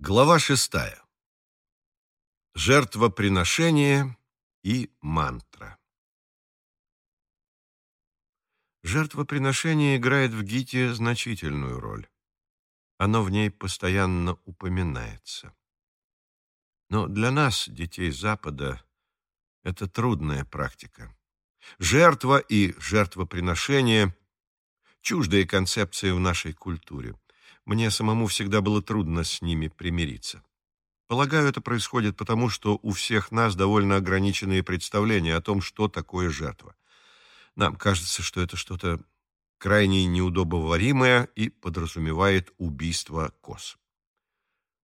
Глава шестая. Жертвоприношение и мантра. Жертвоприношение играет в Гите значительную роль. Оно в ней постоянно упоминается. Но для нас, детей Запада, это трудная практика. Жертва и жертвоприношение – чуждые концепции в нашей культуре. Мне самому всегда было трудно с ними примириться. Полагаю, это происходит потому, что у всех нас довольно ограниченные представления о том, что такое жертва. Нам кажется, что это что-то крайне неудобоваримое и подразумевает убийство коз.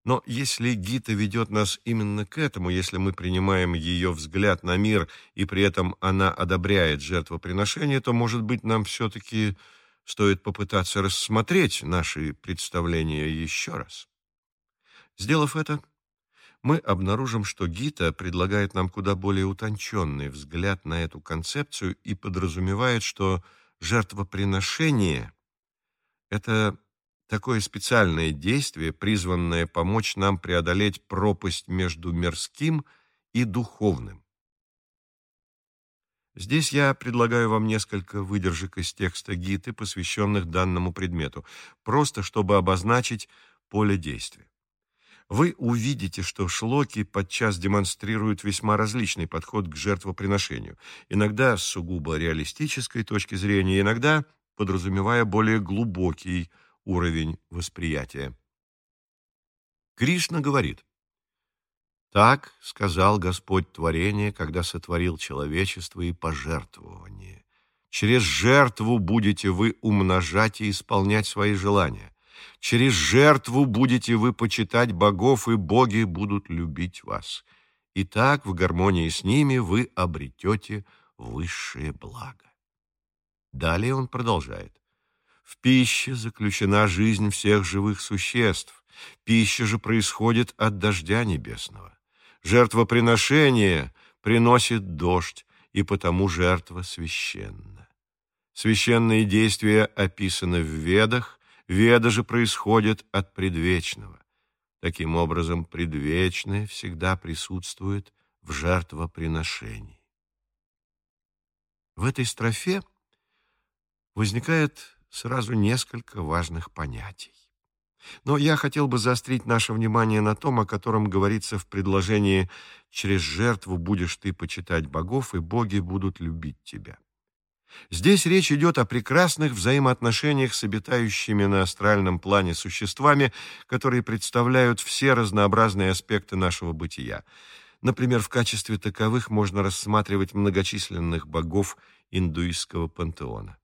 Но если Гита ведет нас именно к этому, если мы принимаем ее взгляд на мир и при этом она одобряет жертвоприношение, то, может быть, нам все-таки стоит попытаться рассмотреть наши представления еще раз. Сделав это, мы обнаружим, что Гита предлагает нам куда более утонченный взгляд на эту концепцию и подразумевает, что жертвоприношение — это такое специальное действие, призванное помочь нам преодолеть пропасть между мирским и духовным. Здесь я предлагаю вам несколько выдержек из текста Гиты, посвященных данному предмету, просто чтобы обозначить поле действия. Вы увидите, что шлоки подчас демонстрируют весьма различный подход к жертвоприношению, иногда с сугубо реалистической точки зрения, иногда подразумевая более глубокий уровень восприятия. Кришна говорит, так сказал Господь творение, когда сотворил человечество и пожертвование. Через жертву будете вы умножать и исполнять свои желания. Через жертву будете вы почитать богов, и боги будут любить вас. И так в гармонии с ними вы обретете высшее благо. Далее он продолжает. В пище заключена жизнь всех живых существ. Пища же происходит от дождя небесного. Жертвоприношение приносит дождь, и потому жертва священна. Священные действия описаны в Ведах, Веда же происходит от предвечного. Таким образом, предвечное всегда присутствует в жертвоприношении. В этой строфе возникает сразу несколько важных понятий. Но я хотел бы заострить наше внимание на том, о котором говорится в предложении «Через жертву будешь ты почитать богов, и боги будут любить тебя». Здесь речь идет о прекрасных взаимоотношениях с обитающими на астральном плане существами, которые представляют все разнообразные аспекты нашего бытия. Например, в качестве таковых можно рассматривать многочисленных богов индуистского пантеона.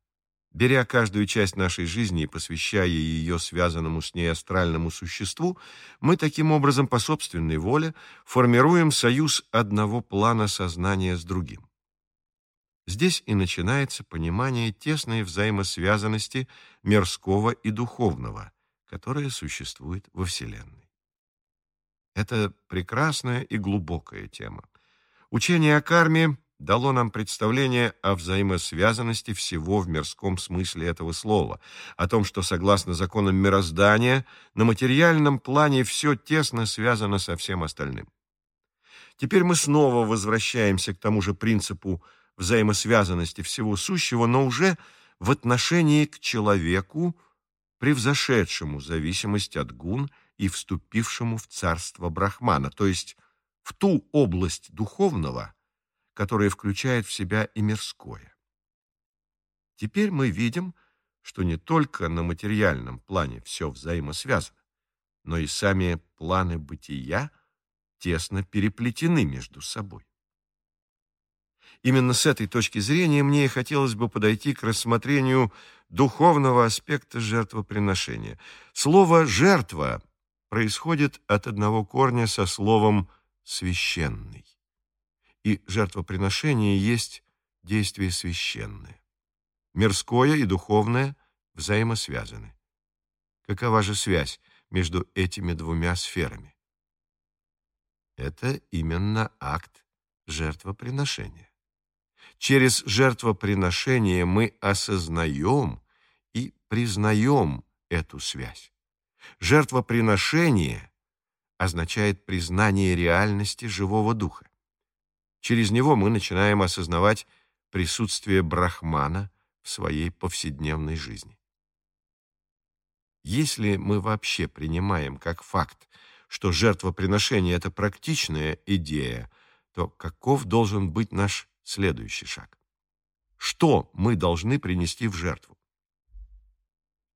Беря каждую часть нашей жизни и посвящая ее связанному с ней астральному существу, мы таким образом по собственной воле формируем союз одного плана сознания с другим. Здесь и начинается понимание тесной взаимосвязанности мирского и духовного, которое существует во Вселенной. Это прекрасная и глубокая тема. Учение о карме дало нам представление о взаимосвязанности всего в мирском смысле этого слова, о том, что, согласно законам мироздания, на материальном плане все тесно связано со всем остальным. Теперь мы снова возвращаемся к тому же принципу взаимосвязанности всего сущего, но уже в отношении к человеку, превзошедшему зависимость от гун и вступившему в царство Брахмана, то есть в ту область духовного, которое включает в себя и мирское. Теперь мы видим, что не только на материальном плане все взаимосвязано, но и сами планы бытия тесно переплетены между собой. Именно с этой точки зрения мне и хотелось бы подойти к рассмотрению духовного аспекта жертвоприношения. Слово «жертва» происходит от одного корня со словом «священный» и жертвоприношение есть действие священное. Мирское и духовное взаимосвязаны. Какова же связь между этими двумя сферами? Это именно акт жертвоприношения. Через жертвоприношение мы осознаем и признаем эту связь. Жертвоприношение означает признание реальности живого духа. Через него мы начинаем осознавать присутствие Брахмана в своей повседневной жизни. Если мы вообще принимаем как факт, что жертвоприношение – это практичная идея, то каков должен быть наш следующий шаг? Что мы должны принести в жертву?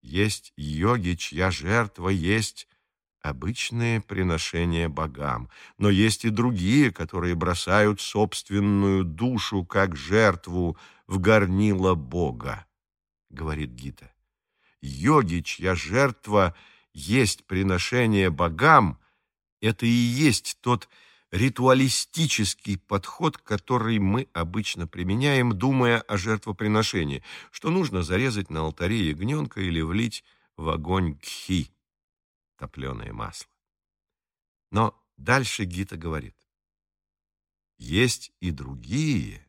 Есть йоги, чья жертва есть обычные приношения богам, но есть и другие, которые бросают собственную душу как жертву в горнило Бога, говорит Гита. Йоги, чья жертва есть приношение богам, это и есть тот ритуалистический подход, который мы обычно применяем, думая о жертвоприношении, что нужно зарезать на алтаре ягненка или влить в огонь кхи, топленое масло. Но дальше Гита говорит, есть и другие,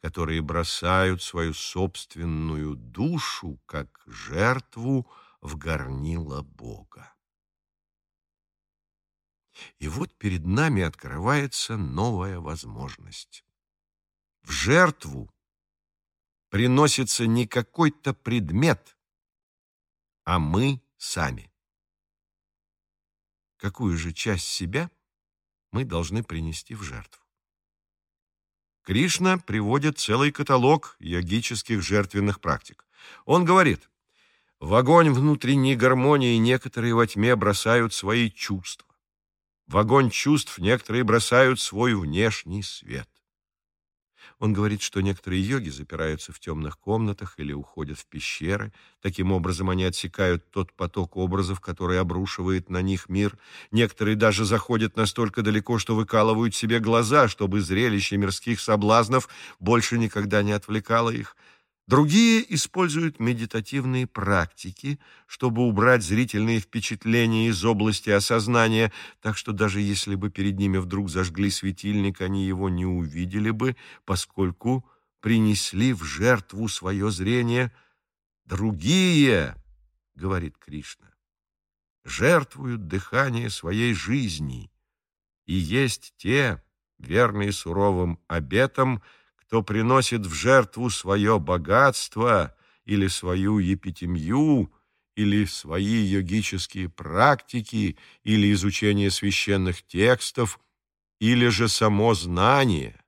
которые бросают свою собственную душу как жертву в горнило Бога. И вот перед нами открывается новая возможность. В жертву приносится не какой-то предмет, а мы сами. Какую же часть себя мы должны принести в жертву? Кришна приводит целый каталог йогических жертвенных практик. Он говорит, в огонь внутренней гармонии некоторые во тьме бросают свои чувства. В огонь чувств некоторые бросают свой внешний свет. Он говорит, что некоторые йоги запираются в темных комнатах или уходят в пещеры. Таким образом, они отсекают тот поток образов, который обрушивает на них мир. Некоторые даже заходят настолько далеко, что выкалывают себе глаза, чтобы зрелище мирских соблазнов больше никогда не отвлекало их. Другие используют медитативные практики, чтобы убрать зрительные впечатления из области осознания, так что даже если бы перед ними вдруг зажгли светильник, они его не увидели бы, поскольку принесли в жертву свое зрение. Другие, говорит Кришна, жертвуют дыхание своей жизни, и есть те, верные суровым обетам, кто приносит в жертву свое богатство или свою епитемью, или свои йогические практики, или изучение священных текстов, или же само знание.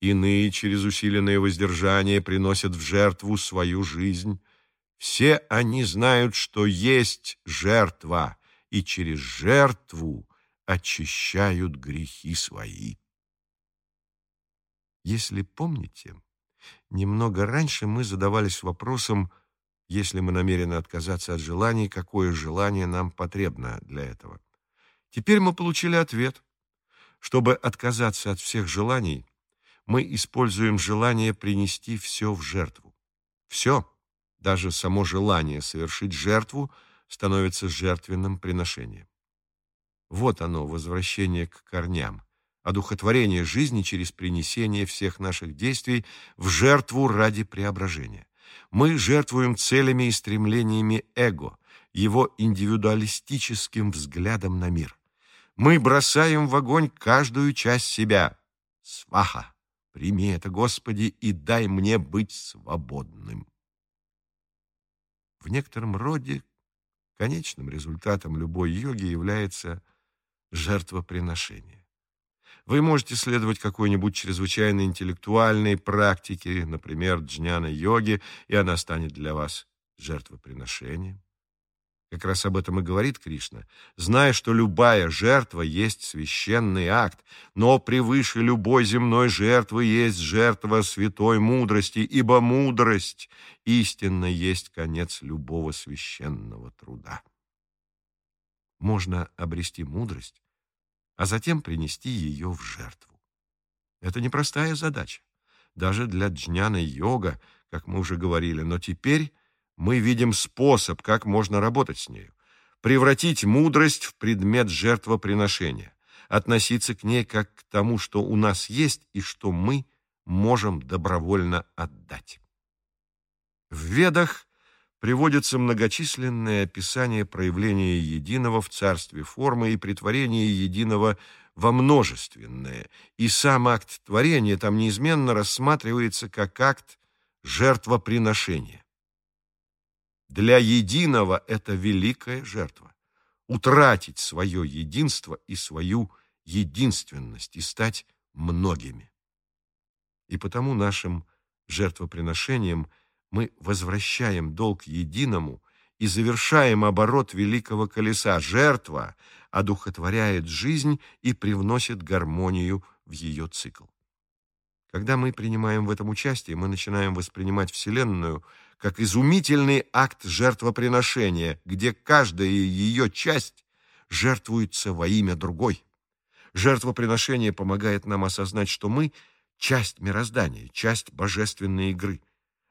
Иные через усиленное воздержание приносят в жертву свою жизнь. Все они знают, что есть жертва, и через жертву очищают грехи свои. Если помните, немного раньше мы задавались вопросом, если мы намерены отказаться от желаний, какое желание нам потребно для этого. Теперь мы получили ответ. Чтобы отказаться от всех желаний, мы используем желание принести все в жертву. Все, даже само желание совершить жертву, становится жертвенным приношением. Вот оно, возвращение к корням одухотворение жизни через принесение всех наших действий в жертву ради преображения. Мы жертвуем целями и стремлениями эго, его индивидуалистическим взглядом на мир. Мы бросаем в огонь каждую часть себя. Сваха! Прими это, Господи, и дай мне быть свободным. В некотором роде конечным результатом любой йоги является жертвоприношение. Вы можете следовать какой-нибудь чрезвычайно интеллектуальной практике, например, джняна-йоги, и она станет для вас жертвоприношением. Как раз об этом и говорит Кришна, зная, что любая жертва есть священный акт, но превыше любой земной жертвы есть жертва святой мудрости, ибо мудрость истинно есть конец любого священного труда. Можно обрести мудрость, а затем принести ее в жертву. Это непростая задача, даже для джняна-йога, как мы уже говорили, но теперь мы видим способ, как можно работать с нею. Превратить мудрость в предмет жертвоприношения, относиться к ней как к тому, что у нас есть и что мы можем добровольно отдать. В Ведах приводится многочисленное описание проявления единого в царстве формы и притворения единого во множественное, и сам акт творения там неизменно рассматривается как акт жертвоприношения. Для единого это великая жертва. Утратить свое единство и свою единственность и стать многими. И потому нашим жертвоприношением мы возвращаем долг единому и завершаем оборот великого колеса. Жертва одухотворяет жизнь и привносит гармонию в ее цикл. Когда мы принимаем в этом участие, мы начинаем воспринимать Вселенную как изумительный акт жертвоприношения, где каждая ее часть жертвуется во имя другой. Жертвоприношение помогает нам осознать, что мы — часть мироздания, часть божественной игры.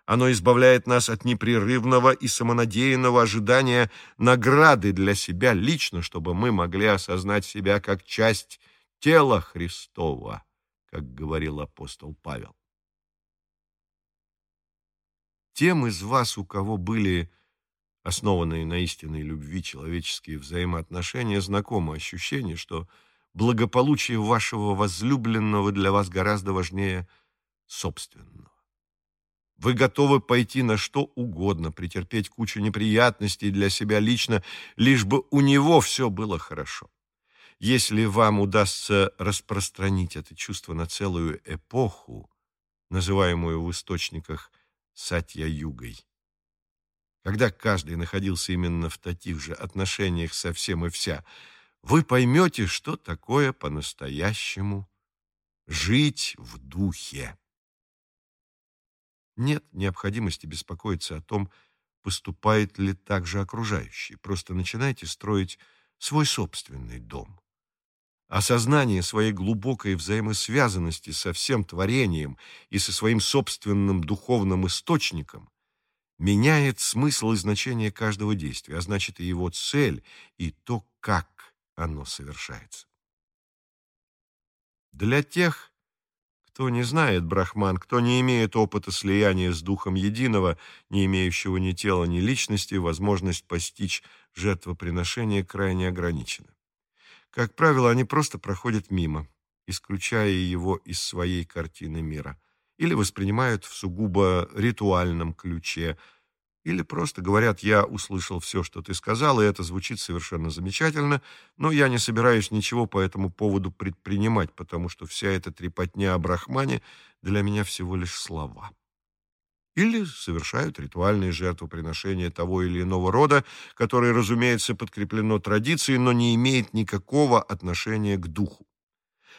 Оно избавляет нас от непрерывного и самонадеянного ожидания награды для себя лично, чтобы мы могли осознать себя как часть тела Христова, как говорил апостол Павел. Тем из вас, у кого были основанные на истинной любви человеческие взаимоотношения, знакомо ощущение, что благополучие вашего возлюбленного для вас гораздо важнее собственного. Вы готовы пойти на что угодно, претерпеть кучу неприятностей для себя лично, лишь бы у него все было хорошо. Если вам удастся распространить это чувство на целую эпоху, называемую в источниках Сатья-югой, когда каждый находился именно в таких же отношениях со всем и вся, вы поймете, что такое по-настоящему жить в духе. Нет необходимости беспокоиться о том, поступает ли так же окружающие. Просто начинайте строить свой собственный дом. Осознание своей глубокой взаимосвязанности со всем творением и со своим собственным духовным источником меняет смысл и значение каждого действия, а значит и его цель, и то, как оно совершается. Для тех, кто не знает Брахман, кто не имеет опыта слияния с Духом Единого, не имеющего ни тела, ни личности, возможность постичь жертвоприношение крайне ограничена. Как правило, они просто проходят мимо, исключая его из своей картины мира, или воспринимают в сугубо ритуальном ключе – или просто говорят, я услышал все, что ты сказал, и это звучит совершенно замечательно, но я не собираюсь ничего по этому поводу предпринимать, потому что вся эта трепотня о Брахмане для меня всего лишь слова. Или совершают ритуальные жертвоприношения того или иного рода, которое, разумеется, подкреплено традицией, но не имеет никакого отношения к духу.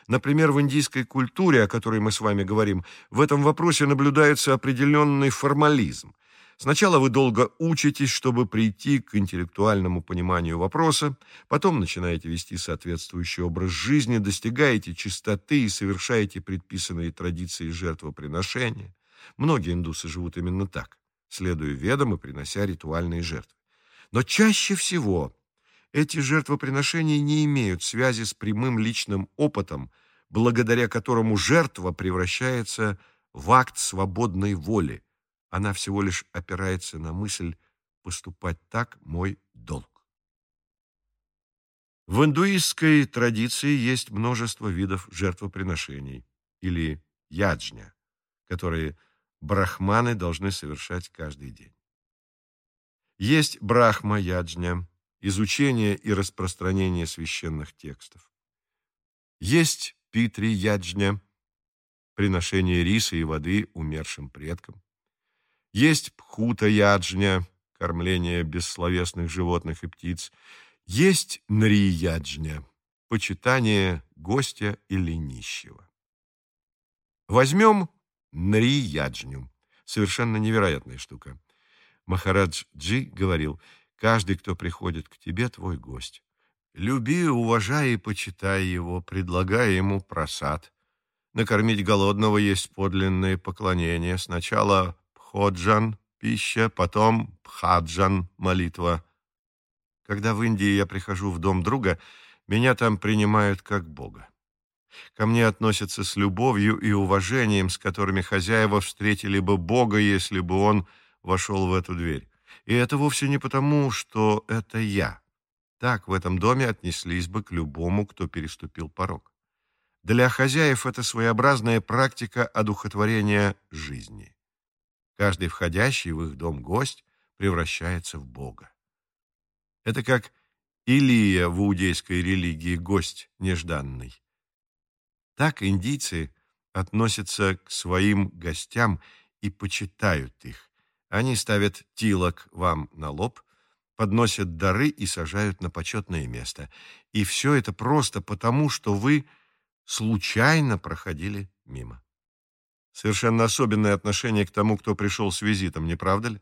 Например, в индийской культуре, о которой мы с вами говорим, в этом вопросе наблюдается определенный формализм – Сначала вы долго учитесь, чтобы прийти к интеллектуальному пониманию вопроса, потом начинаете вести соответствующий образ жизни, достигаете чистоты и совершаете предписанные традиции жертвоприношения. Многие индусы живут именно так, следуя ведам и принося ритуальные жертвы. Но чаще всего эти жертвоприношения не имеют связи с прямым личным опытом, благодаря которому жертва превращается в акт свободной воли, она всего лишь опирается на мысль «поступать так – мой долг». В индуистской традиции есть множество видов жертвоприношений или яджня, которые брахманы должны совершать каждый день. Есть брахма-яджня, изучение и распространение священных текстов. Есть питри-яджня, приношение риса и воды умершим предкам. Есть пхута-яджня, кормление бессловесных животных и птиц. Есть нри-яджня, почитание гостя или нищего. Возьмем нри-яджню. Совершенно невероятная штука. Махарадж Джи говорил, каждый, кто приходит к тебе, твой гость. Люби, уважай и почитай его, предлагай ему просад. Накормить голодного есть подлинное поклонение. Сначала Ходжан – пища, потом Пхаджан – молитва. Когда в Индии я прихожу в дом друга, меня там принимают как Бога. Ко мне относятся с любовью и уважением, с которыми хозяева встретили бы Бога, если бы он вошел в эту дверь. И это вовсе не потому, что это я. Так в этом доме отнеслись бы к любому, кто переступил порог. Для хозяев это своеобразная практика одухотворения жизни. Каждый входящий в их дом гость превращается в Бога. Это как Илия в иудейской религии гость нежданный. Так индийцы относятся к своим гостям и почитают их. Они ставят тилок вам на лоб, подносят дары и сажают на почетное место. И все это просто потому, что вы случайно проходили мимо. Совершенно особенное отношение к тому, кто пришел с визитом, не правда ли?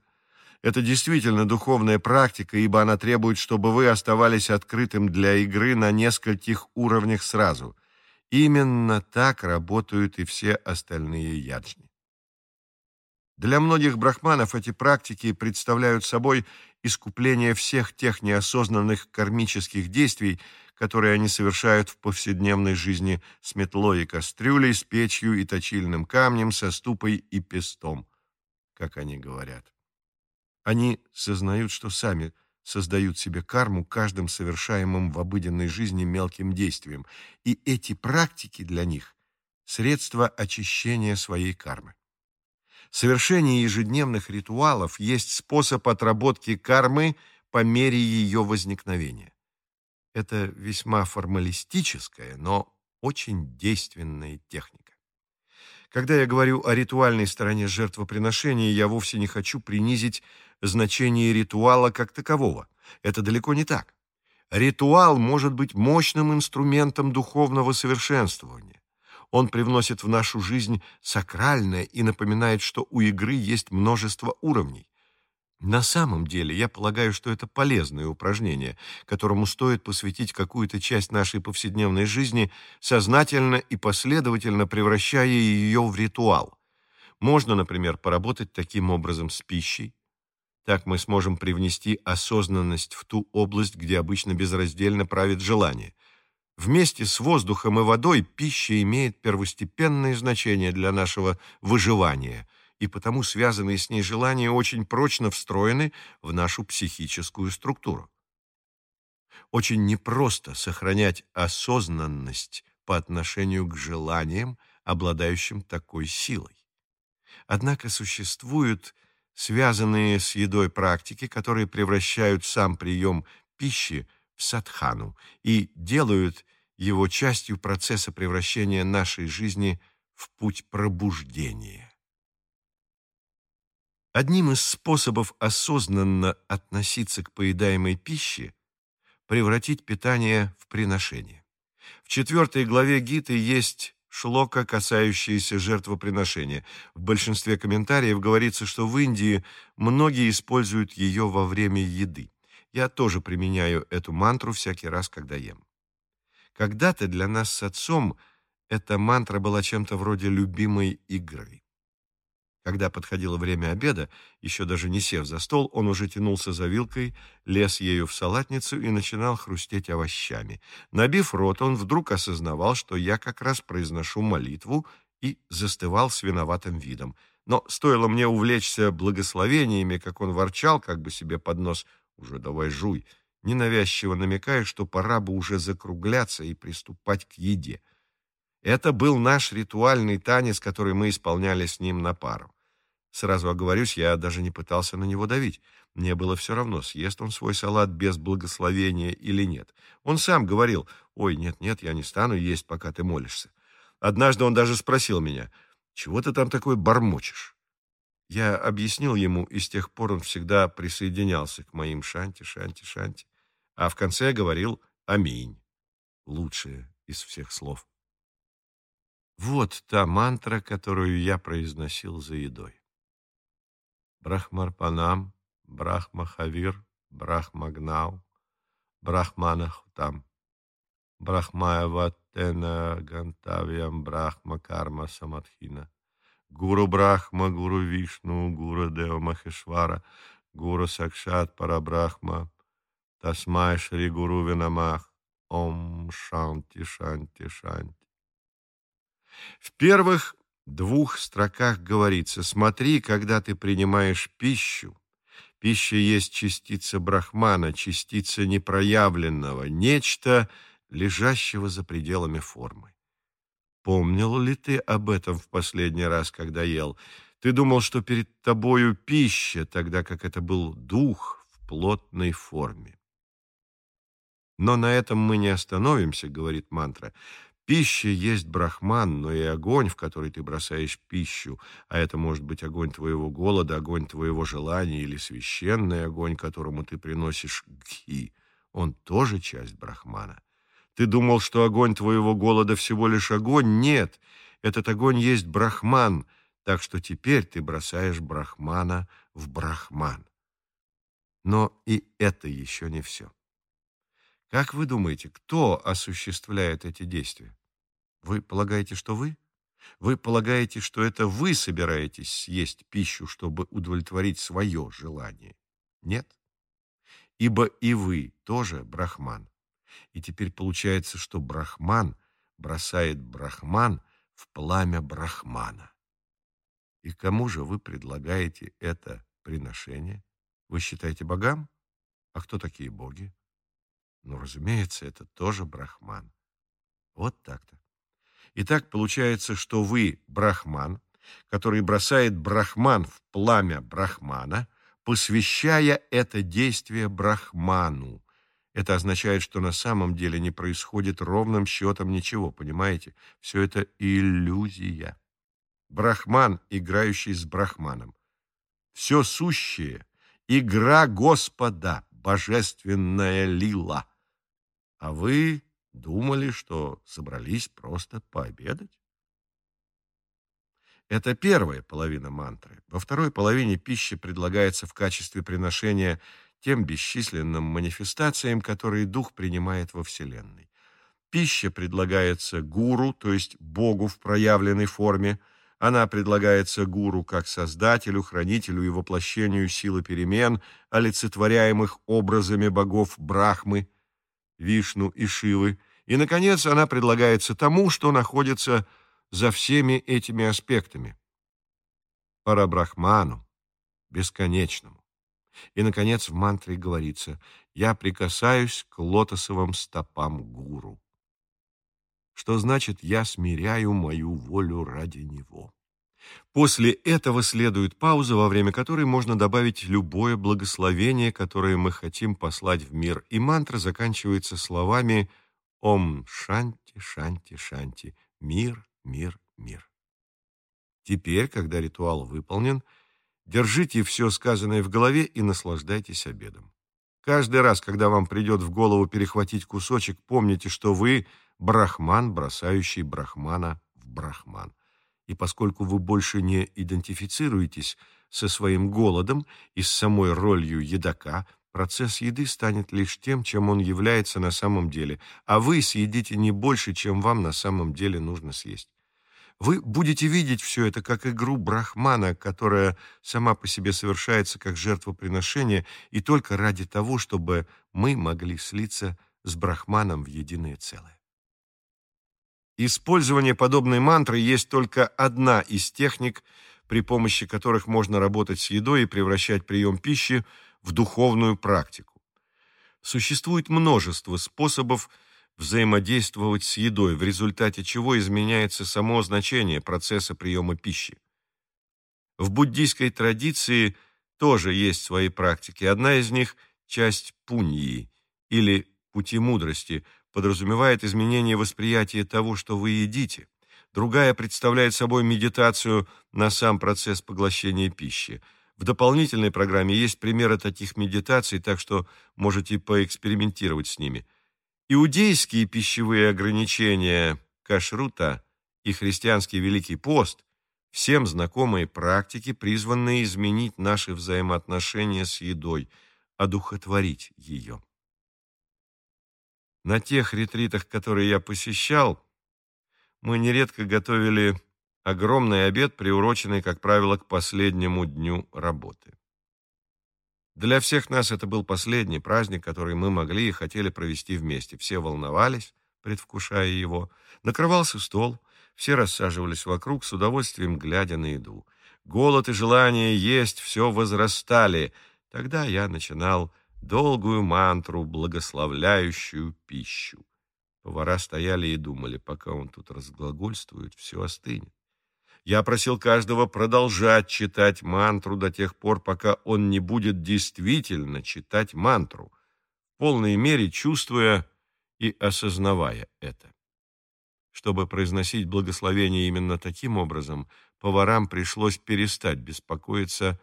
Это действительно духовная практика, ибо она требует, чтобы вы оставались открытым для игры на нескольких уровнях сразу. Именно так работают и все остальные яджни. Для многих брахманов эти практики представляют собой искупление всех тех неосознанных кармических действий, которые они совершают в повседневной жизни с метлой и кастрюлей, с печью и точильным камнем, со ступой и пестом, как они говорят. Они сознают, что сами создают себе карму каждым совершаемым в обыденной жизни мелким действием, и эти практики для них – средство очищения своей кармы. Совершение ежедневных ритуалов есть способ отработки кармы по мере ее возникновения. Это весьма формалистическая, но очень действенная техника. Когда я говорю о ритуальной стороне жертвоприношения, я вовсе не хочу принизить значение ритуала как такового. Это далеко не так. Ритуал может быть мощным инструментом духовного совершенствования. Он привносит в нашу жизнь сакральное и напоминает, что у игры есть множество уровней. На самом деле, я полагаю, что это полезное упражнение, которому стоит посвятить какую-то часть нашей повседневной жизни, сознательно и последовательно превращая ее в ритуал. Можно, например, поработать таким образом с пищей. Так мы сможем привнести осознанность в ту область, где обычно безраздельно правит желание. Вместе с воздухом и водой пища имеет первостепенное значение для нашего выживания – и потому связанные с ней желания очень прочно встроены в нашу психическую структуру. Очень непросто сохранять осознанность по отношению к желаниям, обладающим такой силой. Однако существуют связанные с едой практики, которые превращают сам прием пищи в садхану и делают его частью процесса превращения нашей жизни в путь пробуждения. Одним из способов осознанно относиться к поедаемой пище – превратить питание в приношение. В четвертой главе Гиты есть шлока, касающаяся жертвоприношения. В большинстве комментариев говорится, что в Индии многие используют ее во время еды. Я тоже применяю эту мантру всякий раз, когда ем. Когда-то для нас с отцом эта мантра была чем-то вроде любимой игры. Когда подходило время обеда, еще даже не сев за стол, он уже тянулся за вилкой, лез ею в салатницу и начинал хрустеть овощами. Набив рот, он вдруг осознавал, что я как раз произношу молитву и застывал с виноватым видом. Но стоило мне увлечься благословениями, как он ворчал, как бы себе под нос «Уже давай жуй», ненавязчиво намекая, что пора бы уже закругляться и приступать к еде. Это был наш ритуальный танец, который мы исполняли с ним на пару. Сразу оговорюсь, я даже не пытался на него давить. Мне было все равно, съест он свой салат без благословения или нет. Он сам говорил, «Ой, нет-нет, я не стану есть, пока ты молишься». Однажды он даже спросил меня, «Чего ты там такой бормочешь?» Я объяснил ему, и с тех пор он всегда присоединялся к моим «шанти, шанти, шанти», а в конце говорил «Аминь». Лучшее из всех слов. Вот та мантра, которую я произносил за едой. Брахмарпанам, Брахмахавир, Брахмагнау, Брахманахутам, Брахмаяватена Гантавиям Брахма Карма Самадхина, Гуру Брахма, Гуру Вишну, Гуру Дева Махешвара, Гуру Сакшат Парабрахма, Тасмай Шри Гуру Винамах, Ом Шанти Шанти Шанти. В первых двух строках говорится «Смотри, когда ты принимаешь пищу, Пища есть частица брахмана, частица непроявленного, нечто, лежащего за пределами формы. Помнил ли ты об этом в последний раз, когда ел? Ты думал, что перед тобою пища, тогда как это был дух в плотной форме. Но на этом мы не остановимся, говорит мантра. Пища есть брахман, но и огонь, в который ты бросаешь пищу, а это может быть огонь твоего голода, огонь твоего желания или священный огонь, которому ты приносишь гхи, он тоже часть брахмана. Ты думал, что огонь твоего голода всего лишь огонь? Нет, этот огонь есть брахман, так что теперь ты бросаешь брахмана в брахман. Но и это еще не все. Как вы думаете, кто осуществляет эти действия? Вы полагаете, что вы? Вы полагаете, что это вы собираетесь съесть пищу, чтобы удовлетворить свое желание? Нет. Ибо и вы тоже брахман. И теперь получается, что брахман бросает брахман в пламя брахмана. И кому же вы предлагаете это приношение? Вы считаете богам? А кто такие боги? Ну, разумеется, это тоже брахман. Вот так-то. Итак, получается, что вы брахман, который бросает брахман в пламя брахмана, посвящая это действие брахману. Это означает, что на самом деле не происходит ровным счетом ничего, понимаете? Все это иллюзия. Брахман, играющий с брахманом. Все сущее — игра Господа, божественная лила — а вы думали, что собрались просто пообедать? Это первая половина мантры. Во второй половине пища предлагается в качестве приношения тем бесчисленным манифестациям, которые дух принимает во Вселенной. Пища предлагается гуру, то есть Богу в проявленной форме. Она предлагается гуру как создателю, хранителю и воплощению силы перемен, олицетворяемых образами богов Брахмы – Вишну и Шивы, и, наконец, она предлагается тому, что находится за всеми этими аспектами. Парабрахману, бесконечному. И, наконец, в мантре говорится «Я прикасаюсь к лотосовым стопам гуру», что значит «Я смиряю мою волю ради него». После этого следует пауза, во время которой можно добавить любое благословение, которое мы хотим послать в мир, и мантра заканчивается словами «Ом Шанти, Шанти, Шанти, мир, мир, мир». Теперь, когда ритуал выполнен, держите все сказанное в голове и наслаждайтесь обедом. Каждый раз, когда вам придет в голову перехватить кусочек, помните, что вы брахман, бросающий брахмана в брахман и поскольку вы больше не идентифицируетесь со своим голодом и с самой ролью едока, процесс еды станет лишь тем, чем он является на самом деле, а вы съедите не больше, чем вам на самом деле нужно съесть. Вы будете видеть все это как игру брахмана, которая сама по себе совершается как жертвоприношение и только ради того, чтобы мы могли слиться с брахманом в единое целое. Использование подобной мантры есть только одна из техник, при помощи которых можно работать с едой и превращать прием пищи в духовную практику. Существует множество способов взаимодействовать с едой, в результате чего изменяется само значение процесса приема пищи. В буддийской традиции тоже есть свои практики. Одна из них – часть пуньи, или пути мудрости, подразумевает изменение восприятия того, что вы едите. Другая представляет собой медитацию на сам процесс поглощения пищи. В дополнительной программе есть примеры таких медитаций, так что можете поэкспериментировать с ними. Иудейские пищевые ограничения кашрута и христианский Великий пост – всем знакомые практики, призванные изменить наши взаимоотношения с едой, одухотворить ее. На тех ретритах, которые я посещал, мы нередко готовили огромный обед, приуроченный, как правило, к последнему дню работы. Для всех нас это был последний праздник, который мы могли и хотели провести вместе. Все волновались, предвкушая его. Накрывался стол, все рассаживались вокруг, с удовольствием глядя на еду. Голод и желание есть все возрастали – Тогда я начинал долгую мантру, благословляющую пищу. Повара стояли и думали, пока он тут разглагольствует, все остынет. Я просил каждого продолжать читать мантру до тех пор, пока он не будет действительно читать мантру, в полной мере чувствуя и осознавая это. Чтобы произносить благословение именно таким образом, поварам пришлось перестать беспокоиться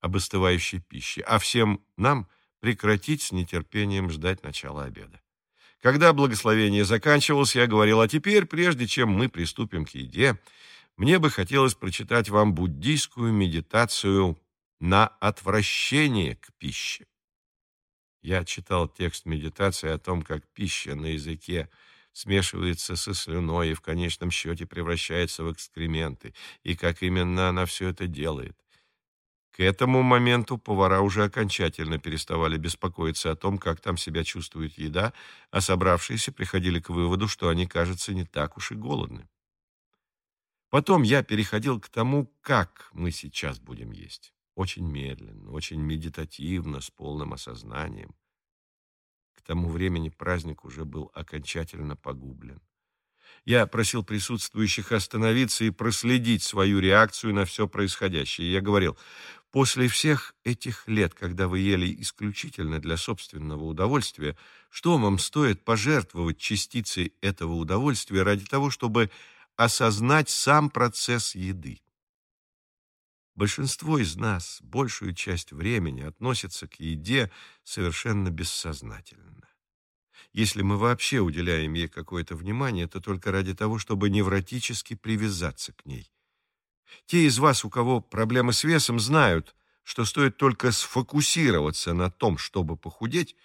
об остывающей пище, а всем нам прекратить с нетерпением ждать начала обеда. Когда благословение заканчивалось, я говорил, а теперь, прежде чем мы приступим к еде, мне бы хотелось прочитать вам буддийскую медитацию на отвращение к пище. Я читал текст медитации о том, как пища на языке смешивается со слюной и в конечном счете превращается в экскременты, и как именно она все это делает. К этому моменту повара уже окончательно переставали беспокоиться о том, как там себя чувствует еда, а собравшиеся приходили к выводу, что они, кажется, не так уж и голодны. Потом я переходил к тому, как мы сейчас будем есть. Очень медленно, очень медитативно, с полным осознанием. К тому времени праздник уже был окончательно погублен. Я просил присутствующих остановиться и проследить свою реакцию на все происходящее. Я говорил, после всех этих лет, когда вы ели исключительно для собственного удовольствия, что вам стоит пожертвовать частицей этого удовольствия ради того, чтобы осознать сам процесс еды. Большинство из нас большую часть времени относится к еде совершенно бессознательно. Если мы вообще уделяем ей какое-то внимание, то только ради того, чтобы невротически привязаться к ней. Те из вас, у кого проблемы с весом, знают, что стоит только сфокусироваться на том, чтобы похудеть,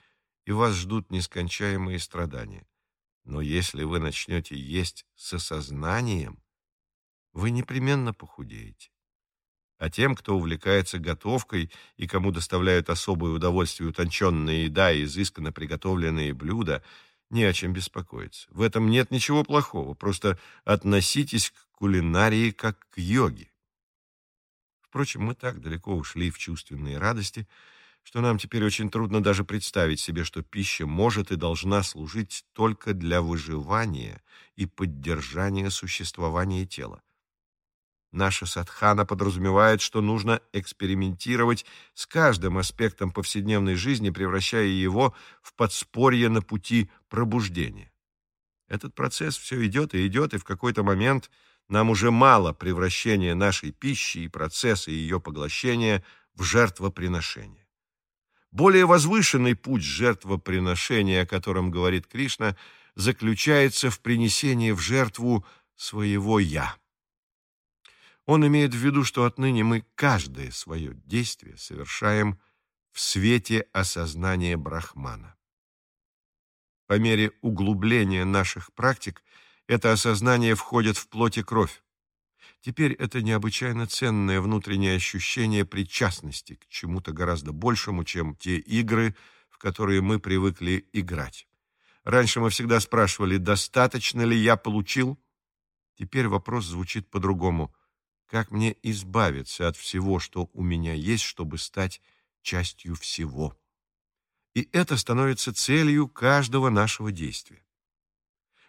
и вас ждут нескончаемые страдания. Но если вы начнете есть с осознанием, вы непременно похудеете. А тем, кто увлекается готовкой и кому доставляют особое удовольствие утонченная еда и изысканно приготовленные блюда, не о чем беспокоиться. В этом нет ничего плохого, просто относитесь к кулинарии как к йоге. Впрочем, мы так далеко ушли в чувственные радости, что нам теперь очень трудно даже представить себе, что пища может и должна служить только для выживания и поддержания существования тела. Наша садхана подразумевает, что нужно экспериментировать с каждым аспектом повседневной жизни, превращая его в подспорье на пути пробуждения. Этот процесс все идет и идет, и в какой-то момент нам уже мало превращения нашей пищи и процесса ее поглощения в жертвоприношение. Более возвышенный путь жертвоприношения, о котором говорит Кришна, заключается в принесении в жертву своего «я». Он имеет в виду, что отныне мы каждое свое действие совершаем в свете осознания Брахмана. По мере углубления наших практик это осознание входит в плоть и кровь. Теперь это необычайно ценное внутреннее ощущение причастности к чему-то гораздо большему, чем те игры, в которые мы привыкли играть. Раньше мы всегда спрашивали, достаточно ли я получил? Теперь вопрос звучит по-другому. Как мне избавиться от всего, что у меня есть, чтобы стать частью всего? И это становится целью каждого нашего действия.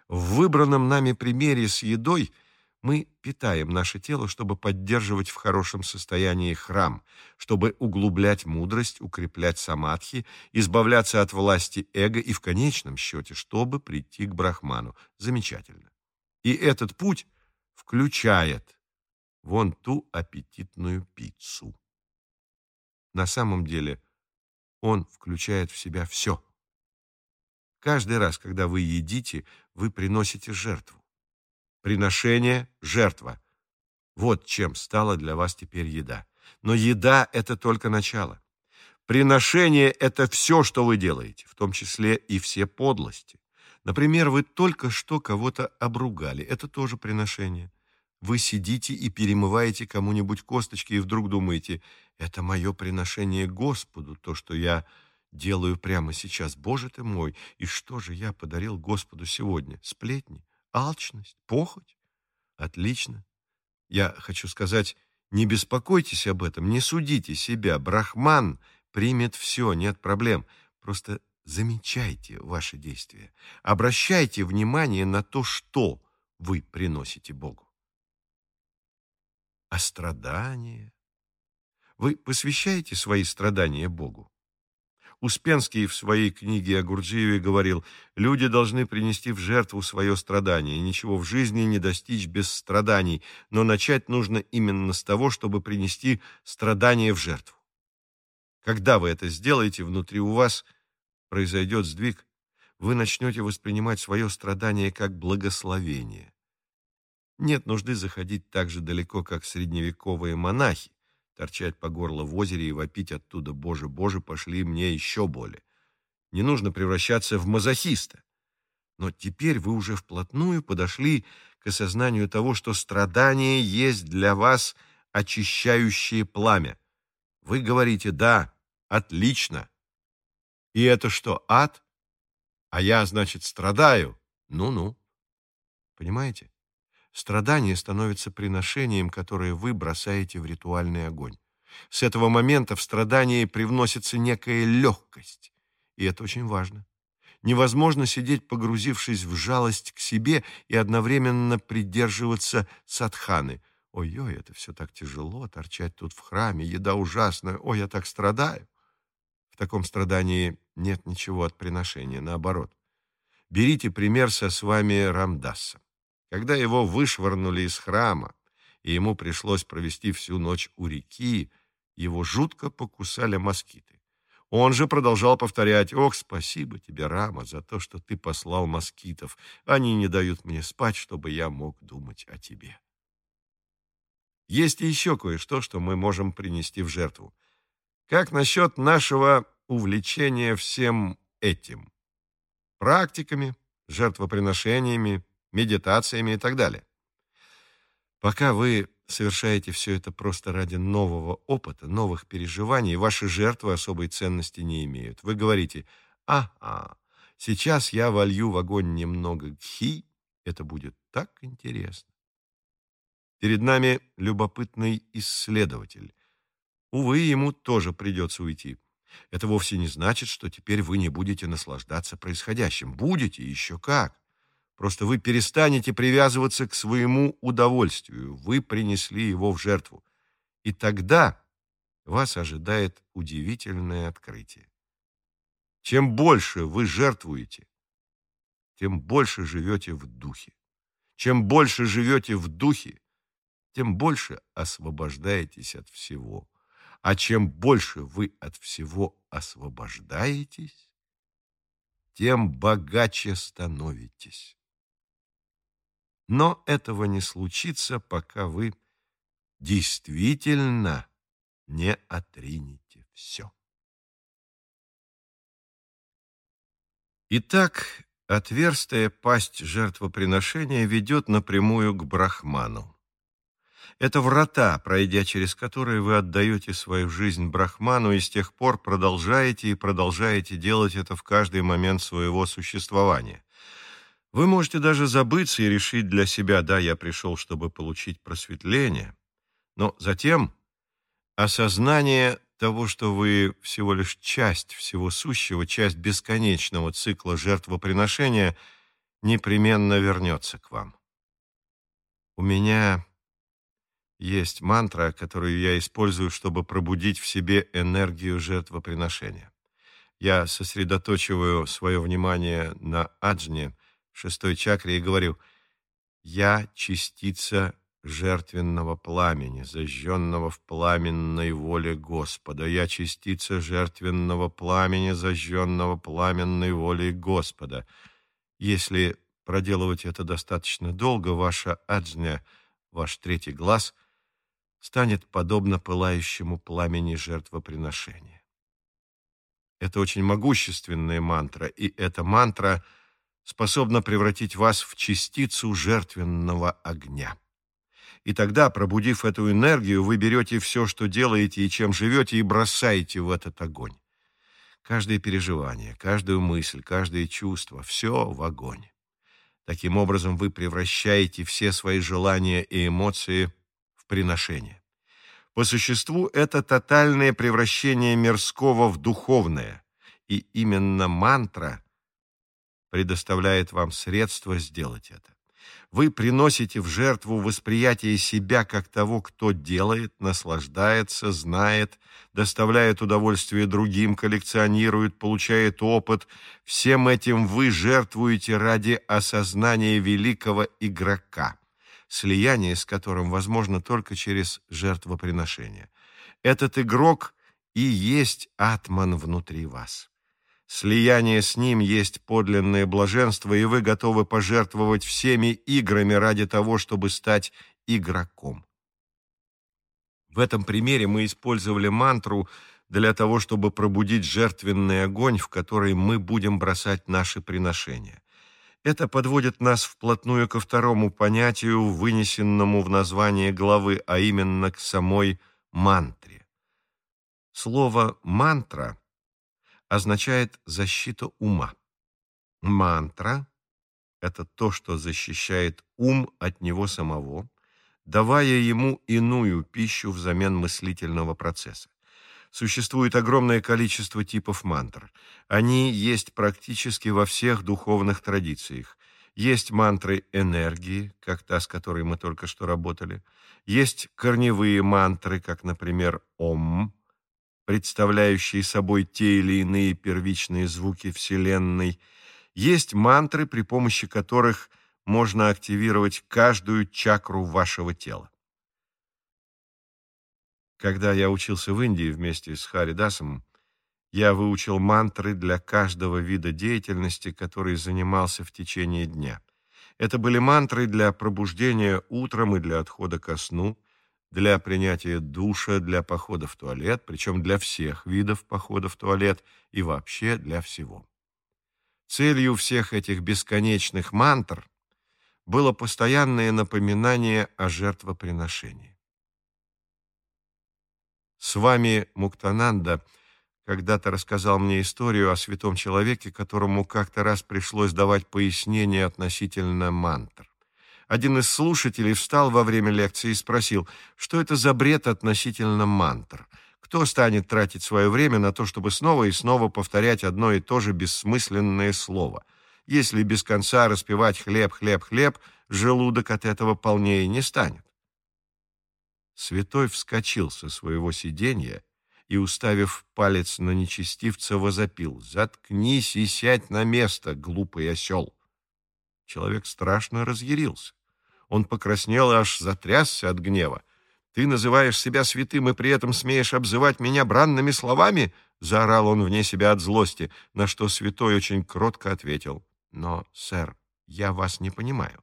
В выбранном нами примере с едой – мы питаем наше тело, чтобы поддерживать в хорошем состоянии храм, чтобы углублять мудрость, укреплять самадхи, избавляться от власти эго и в конечном счете, чтобы прийти к брахману. Замечательно. И этот путь включает вон ту аппетитную пиццу. На самом деле он включает в себя все. Каждый раз, когда вы едите, вы приносите жертву приношение, жертва. Вот чем стала для вас теперь еда. Но еда – это только начало. Приношение – это все, что вы делаете, в том числе и все подлости. Например, вы только что кого-то обругали. Это тоже приношение. Вы сидите и перемываете кому-нибудь косточки и вдруг думаете, это мое приношение Господу, то, что я делаю прямо сейчас. Боже ты мой, и что же я подарил Господу сегодня? Сплетни? Алчность? Похоть? Отлично. Я хочу сказать, не беспокойтесь об этом, не судите себя. Брахман примет все, нет проблем. Просто замечайте ваши действия. Обращайте внимание на то, что вы приносите Богу. А страдания? Вы посвящаете свои страдания Богу? Успенский в своей книге о Гурджиеве говорил, люди должны принести в жертву свое страдание, ничего в жизни не достичь без страданий, но начать нужно именно с того, чтобы принести страдание в жертву. Когда вы это сделаете, внутри у вас произойдет сдвиг, вы начнете воспринимать свое страдание как благословение. Нет нужды заходить так же далеко, как средневековые монахи, торчать по горло в озере и вопить оттуда «Боже, Боже, пошли мне еще боли». Не нужно превращаться в мазохиста. Но теперь вы уже вплотную подошли к осознанию того, что страдание есть для вас очищающее пламя. Вы говорите «да», «отлично». И это что, ад? А я, значит, страдаю? Ну-ну. Понимаете? Страдание становится приношением, которое вы бросаете в ритуальный огонь. С этого момента в страдании привносится некая легкость, и это очень важно. Невозможно сидеть, погрузившись в жалость к себе и одновременно придерживаться садханы. Ой-ой, это все так тяжело, торчать тут в храме, еда ужасная, ой, я так страдаю. В таком страдании нет ничего от приношения, наоборот. Берите пример со с вами Рамдаса. Когда его вышвырнули из храма, и ему пришлось провести всю ночь у реки, его жутко покусали москиты. Он же продолжал повторять, «Ох, спасибо тебе, Рама, за то, что ты послал москитов. Они не дают мне спать, чтобы я мог думать о тебе». Есть еще кое-что, что мы можем принести в жертву. Как насчет нашего увлечения всем этим? Практиками, жертвоприношениями, медитациями и так далее. Пока вы совершаете все это просто ради нового опыта, новых переживаний, ваши жертвы особой ценности не имеют. Вы говорите «Ага, сейчас я волью в огонь немного гхи, это будет так интересно». Перед нами любопытный исследователь. Увы, ему тоже придется уйти. Это вовсе не значит, что теперь вы не будете наслаждаться происходящим. Будете, еще как. Просто вы перестанете привязываться к своему удовольствию. Вы принесли его в жертву. И тогда вас ожидает удивительное открытие. Чем больше вы жертвуете, тем больше живете в духе. Чем больше живете в духе, тем больше освобождаетесь от всего. А чем больше вы от всего освобождаетесь, тем богаче становитесь. Но этого не случится, пока вы действительно не отринете все. Итак, отверстая пасть жертвоприношения ведет напрямую к Брахману. Это врата, пройдя через которые вы отдаете свою жизнь Брахману и с тех пор продолжаете и продолжаете делать это в каждый момент своего существования. Вы можете даже забыться и решить для себя, да, я пришел, чтобы получить просветление, но затем осознание того, что вы всего лишь часть всего сущего, часть бесконечного цикла жертвоприношения, непременно вернется к вам. У меня есть мантра, которую я использую, чтобы пробудить в себе энергию жертвоприношения. Я сосредоточиваю свое внимание на аджне – шестой чакре и говорю «Я частица жертвенного пламени, зажженного в пламенной воле Господа. Я частица жертвенного пламени, зажженного пламенной волей Господа. Если проделывать это достаточно долго, ваша аджня, ваш третий глаз, станет подобно пылающему пламени жертвоприношения. Это очень могущественная мантра, и эта мантра — способна превратить вас в частицу жертвенного огня. И тогда, пробудив эту энергию, вы берете все, что делаете и чем живете, и бросаете в этот огонь. Каждое переживание, каждую мысль, каждое чувство — все в огонь. Таким образом, вы превращаете все свои желания и эмоции в приношение. По существу это тотальное превращение мирского в духовное, и именно мантра предоставляет вам средства сделать это. Вы приносите в жертву восприятие себя как того, кто делает, наслаждается, знает, доставляет удовольствие другим, коллекционирует, получает опыт. Всем этим вы жертвуете ради осознания великого игрока, слияние с которым возможно только через жертвоприношение. Этот игрок и есть атман внутри вас. Слияние с ним есть подлинное блаженство, и вы готовы пожертвовать всеми играми ради того, чтобы стать игроком. В этом примере мы использовали мантру для того, чтобы пробудить жертвенный огонь, в который мы будем бросать наши приношения. Это подводит нас вплотную ко второму понятию, вынесенному в название главы, а именно к самой мантре. Слово «мантра» означает защита ума. Мантра – это то, что защищает ум от него самого, давая ему иную пищу взамен мыслительного процесса. Существует огромное количество типов мантр. Они есть практически во всех духовных традициях. Есть мантры энергии, как та, с которой мы только что работали. Есть корневые мантры, как, например, Ом, представляющие собой те или иные первичные звуки Вселенной, есть мантры, при помощи которых можно активировать каждую чакру вашего тела. Когда я учился в Индии вместе с Харидасом, я выучил мантры для каждого вида деятельности, который занимался в течение дня. Это были мантры для пробуждения утром и для отхода ко сну, для принятия душа, для похода в туалет, причем для всех видов похода в туалет и вообще для всего. Целью всех этих бесконечных мантр было постоянное напоминание о жертвоприношении. С вами Муктананда когда-то рассказал мне историю о святом человеке, которому как-то раз пришлось давать пояснение относительно мантр. Один из слушателей встал во время лекции и спросил, что это за бред относительно мантр. Кто станет тратить свое время на то, чтобы снова и снова повторять одно и то же бессмысленное слово? Если без конца распевать «хлеб, хлеб, хлеб», желудок от этого полнее не станет. Святой вскочил со своего сиденья и, уставив палец на нечестивца, возопил «Заткнись и сядь на место, глупый осел!» Человек страшно разъярился. Он покраснел и аж затрясся от гнева. «Ты называешь себя святым и при этом смеешь обзывать меня бранными словами?» — заорал он вне себя от злости, на что святой очень кротко ответил. «Но, сэр, я вас не понимаю.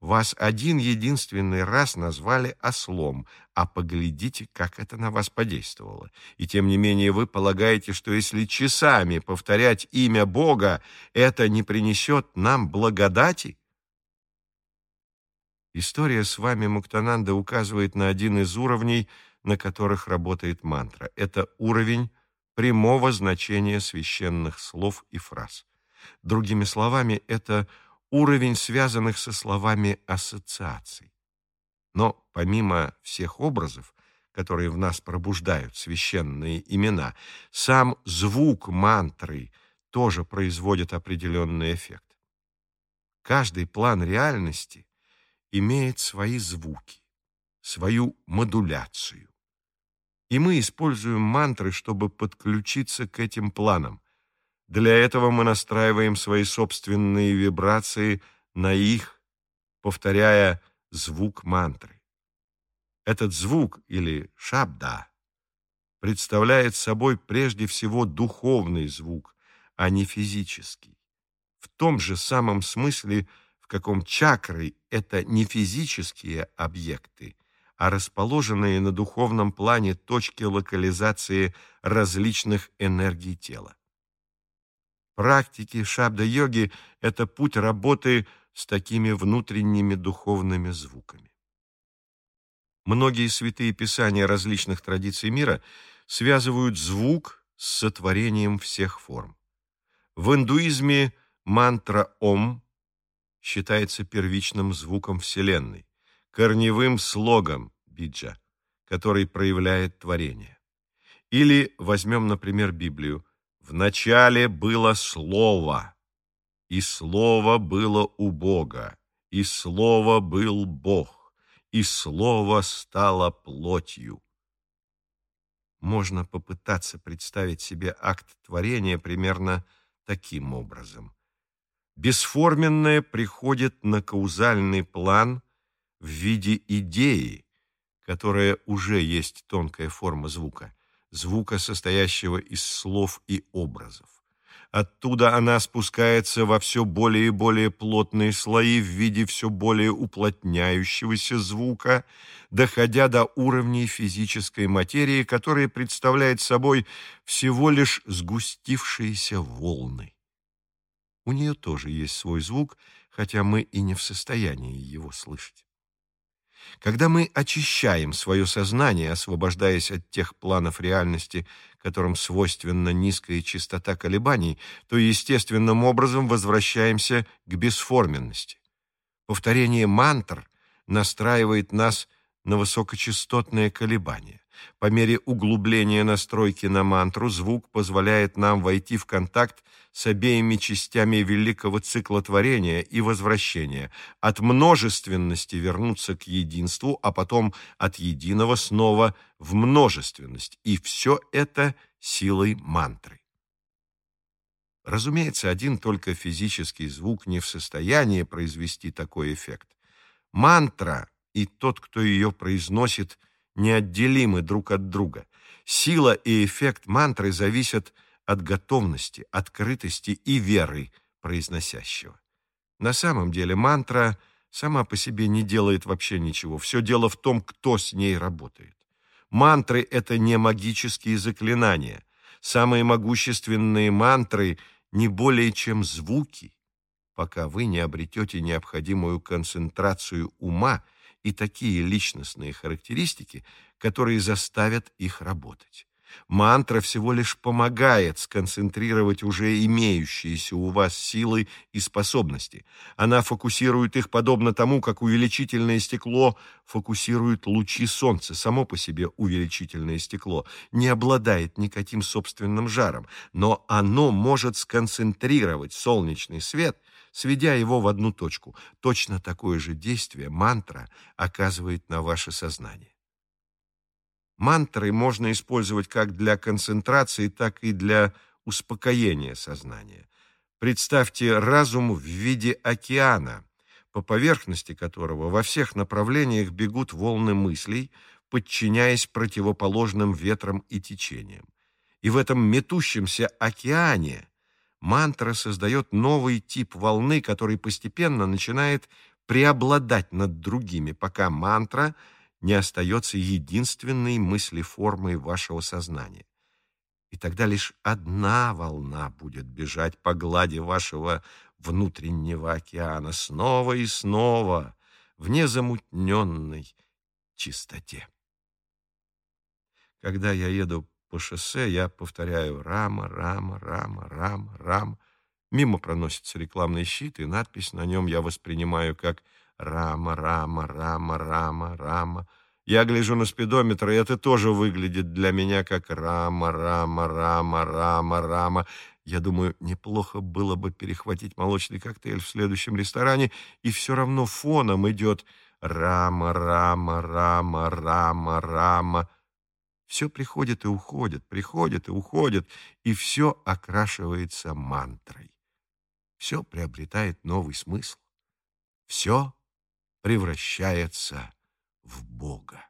Вас один единственный раз назвали ослом, а поглядите, как это на вас подействовало. И тем не менее вы полагаете, что если часами повторять имя Бога, это не принесет нам благодати? История с вами Муктананда указывает на один из уровней, на которых работает мантра. Это уровень прямого значения священных слов и фраз. Другими словами, это уровень связанных со словами ассоциаций. Но помимо всех образов, которые в нас пробуждают священные имена, сам звук мантры тоже производит определенный эффект. Каждый план реальности имеет свои звуки, свою модуляцию. И мы используем мантры, чтобы подключиться к этим планам, для этого мы настраиваем свои собственные вибрации на их, повторяя звук мантры. Этот звук, или шабда, представляет собой прежде всего духовный звук, а не физический. В том же самом смысле, каком чакры — это не физические объекты, а расположенные на духовном плане точки локализации различных энергий тела практики шабда-йоги – это путь работы с такими внутренними духовными звуками. Многие святые писания различных традиций мира связывают звук с сотворением всех форм. В индуизме мантра «Ом» считается первичным звуком Вселенной, корневым слогом биджа, который проявляет творение. Или возьмем, например, Библию. «В начале было Слово, и Слово было у Бога, и Слово был Бог, и Слово стало плотью». Можно попытаться представить себе акт творения примерно таким образом. Бесформенное приходит на каузальный план в виде идеи, которая уже есть тонкая форма звука, звука, состоящего из слов и образов. Оттуда она спускается во все более и более плотные слои в виде все более уплотняющегося звука, доходя до уровней физической материи, которая представляет собой всего лишь сгустившиеся волны. У нее тоже есть свой звук, хотя мы и не в состоянии его слышать. Когда мы очищаем свое сознание, освобождаясь от тех планов реальности, которым свойственна низкая частота колебаний, то естественным образом возвращаемся к бесформенности. Повторение мантр настраивает нас на высокочастотные колебания. По мере углубления настройки на мантру звук позволяет нам войти в контакт с обеими частями великого цикла творения и возвращения, от множественности вернуться к единству, а потом от единого снова в множественность, и все это силой мантры. Разумеется, один только физический звук не в состоянии произвести такой эффект. Мантра и тот, кто ее произносит, неотделимы друг от друга. Сила и эффект мантры зависят от от готовности, открытости и веры произносящего. На самом деле мантра сама по себе не делает вообще ничего. Все дело в том, кто с ней работает. Мантры — это не магические заклинания. Самые могущественные мантры не более чем звуки, пока вы не обретете необходимую концентрацию ума и такие личностные характеристики, которые заставят их работать. Мантра всего лишь помогает сконцентрировать уже имеющиеся у вас силы и способности. Она фокусирует их подобно тому, как увеличительное стекло фокусирует лучи солнца. Само по себе увеличительное стекло не обладает никаким собственным жаром, но оно может сконцентрировать солнечный свет, сведя его в одну точку. Точно такое же действие мантра оказывает на ваше сознание. Мантры можно использовать как для концентрации, так и для успокоения сознания. Представьте разум в виде океана, по поверхности которого во всех направлениях бегут волны мыслей, подчиняясь противоположным ветрам и течениям. И в этом метущемся океане мантра создает новый тип волны, который постепенно начинает преобладать над другими, пока мантра – не остается единственной мыслеформой вашего сознания. И тогда лишь одна волна будет бежать по глади вашего внутреннего океана снова и снова в незамутненной чистоте. Когда я еду по шоссе, я повторяю «рама, рама, рама, рама, рама». Мимо проносится рекламный щит, и надпись на нем я воспринимаю как Рама, рама, рама, рама, рама. Я гляжу на спидометр, и это тоже выглядит для меня как рама, рама, рама, рама, рама. Я думаю, неплохо было бы перехватить молочный коктейль в следующем ресторане, и все равно фоном идет рама, рама, рама, рама, рама. Все приходит и уходит, приходит и уходит, и все окрашивается мантрой. Все приобретает новый смысл. Все превращается в Бога.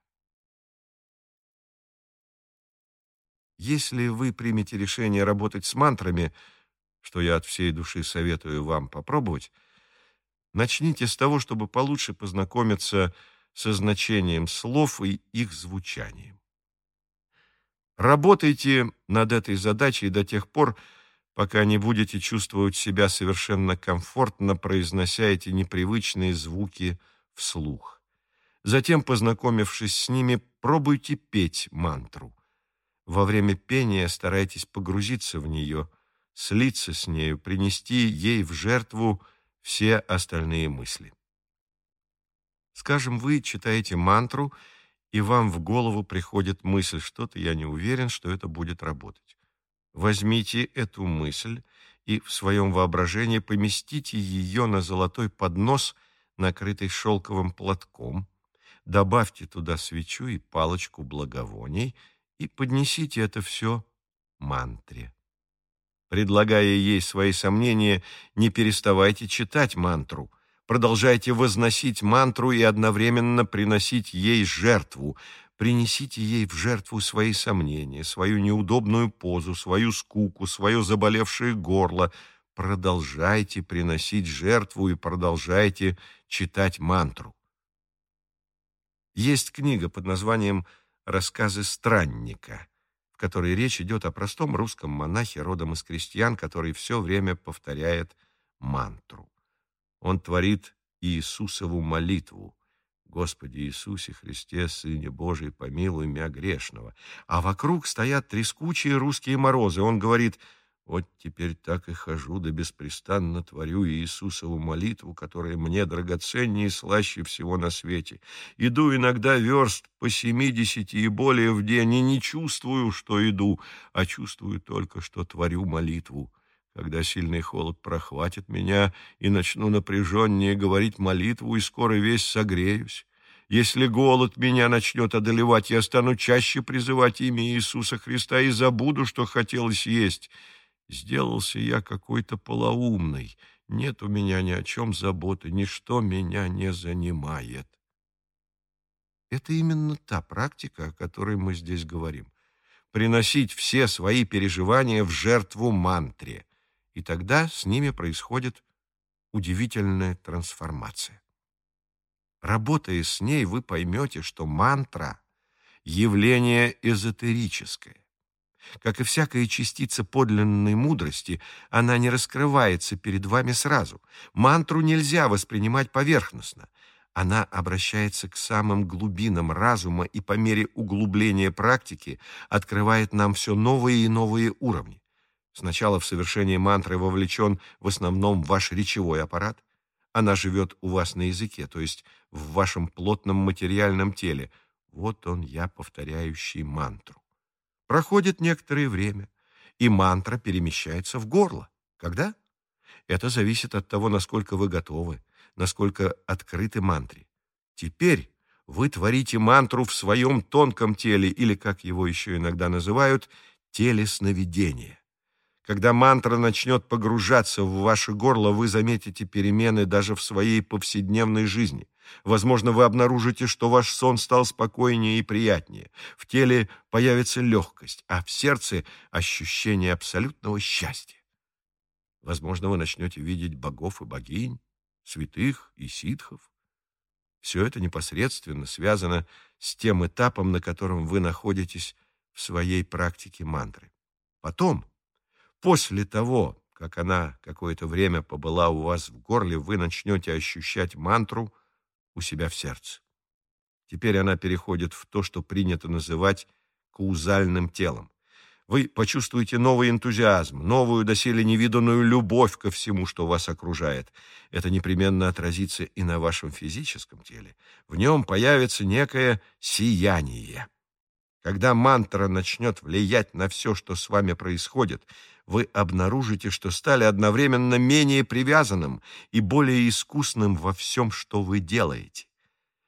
Если вы примете решение работать с мантрами, что я от всей души советую вам попробовать, начните с того, чтобы получше познакомиться со значением слов и их звучанием. Работайте над этой задачей до тех пор, пока не будете чувствовать себя совершенно комфортно, произнося эти непривычные звуки вслух. Затем, познакомившись с ними, пробуйте петь мантру. Во время пения старайтесь погрузиться в нее, слиться с нею, принести ей в жертву все остальные мысли. Скажем, вы читаете мантру и вам в голову приходит мысль, что-то я не уверен, что это будет работать. Возьмите эту мысль и в своем воображении поместите ее на золотой поднос, накрытый шелковым платком, добавьте туда свечу и палочку благовоний и поднесите это все мантре. Предлагая ей свои сомнения, не переставайте читать мантру – Продолжайте возносить мантру и одновременно приносить ей жертву. Принесите ей в жертву свои сомнения, свою неудобную позу, свою скуку, свое заболевшее горло. Продолжайте приносить жертву и продолжайте читать мантру. Есть книга под названием «Рассказы странника», в которой речь идет о простом русском монахе родом из крестьян, который все время повторяет мантру он творит Иисусову молитву. Господи Иисусе Христе, Сыне Божий, помилуй меня грешного. А вокруг стоят трескучие русские морозы. Он говорит, вот теперь так и хожу, да беспрестанно творю Иисусову молитву, которая мне драгоценнее и слаще всего на свете. Иду иногда верст по семидесяти и более в день, и не чувствую, что иду, а чувствую только, что творю молитву. Когда сильный холод прохватит меня, и начну напряженнее говорить молитву, и скоро весь согреюсь. Если голод меня начнет одолевать, я стану чаще призывать имя Иисуса Христа и забуду, что хотелось есть. Сделался я какой-то полоумный. Нет у меня ни о чем заботы, ничто меня не занимает. Это именно та практика, о которой мы здесь говорим. Приносить все свои переживания в жертву мантре и тогда с ними происходит удивительная трансформация. Работая с ней, вы поймете, что мантра — явление эзотерическое. Как и всякая частица подлинной мудрости, она не раскрывается перед вами сразу. Мантру нельзя воспринимать поверхностно. Она обращается к самым глубинам разума и по мере углубления практики открывает нам все новые и новые уровни. Сначала в совершение мантры вовлечен в основном ваш речевой аппарат. Она живет у вас на языке, то есть в вашем плотном материальном теле. Вот он я, повторяющий мантру. Проходит некоторое время, и мантра перемещается в горло. Когда? Это зависит от того, насколько вы готовы, насколько открыты мантре. Теперь вы творите мантру в своем тонком теле, или, как его еще иногда называют, теле сновидения. Когда мантра начнет погружаться в ваше горло, вы заметите перемены даже в своей повседневной жизни. Возможно, вы обнаружите, что ваш сон стал спокойнее и приятнее. В теле появится легкость, а в сердце – ощущение абсолютного счастья. Возможно, вы начнете видеть богов и богинь, святых и ситхов. Все это непосредственно связано с тем этапом, на котором вы находитесь в своей практике мантры. Потом – После того, как она какое-то время побыла у вас в горле, вы начнете ощущать мантру у себя в сердце. Теперь она переходит в то, что принято называть каузальным телом. Вы почувствуете новый энтузиазм, новую доселе невиданную любовь ко всему, что вас окружает. Это непременно отразится и на вашем физическом теле. В нем появится некое сияние. Когда мантра начнет влиять на все, что с вами происходит, вы обнаружите, что стали одновременно менее привязанным и более искусным во всем, что вы делаете.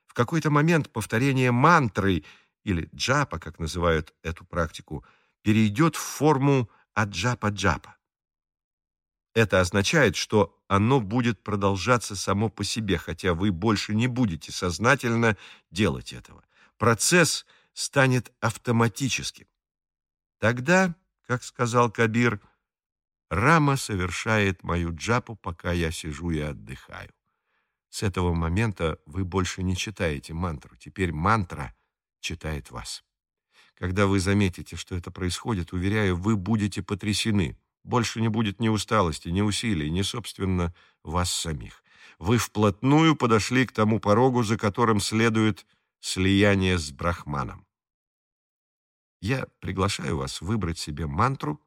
В какой-то момент повторение мантры или джапа, как называют эту практику, перейдет в форму аджапа-джапа. Это означает, что оно будет продолжаться само по себе, хотя вы больше не будете сознательно делать этого. Процесс станет автоматическим. Тогда, как сказал Кабир, — Рама совершает мою джапу, пока я сижу и отдыхаю. С этого момента вы больше не читаете мантру. Теперь мантра читает вас. Когда вы заметите, что это происходит, уверяю, вы будете потрясены. Больше не будет ни усталости, ни усилий, ни, собственно, вас самих. Вы вплотную подошли к тому порогу, за которым следует слияние с Брахманом. Я приглашаю вас выбрать себе мантру,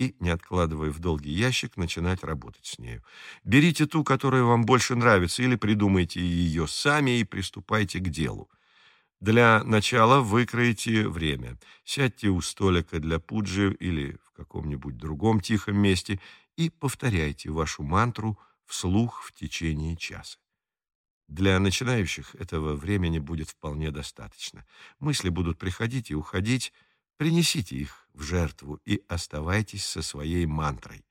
и, не откладывая в долгий ящик, начинать работать с нею. Берите ту, которая вам больше нравится, или придумайте ее сами и приступайте к делу. Для начала выкроите время. Сядьте у столика для пуджи или в каком-нибудь другом тихом месте и повторяйте вашу мантру вслух в течение часа. Для начинающих этого времени будет вполне достаточно. Мысли будут приходить и уходить. Принесите их в жертву и оставайтесь со своей мантрой.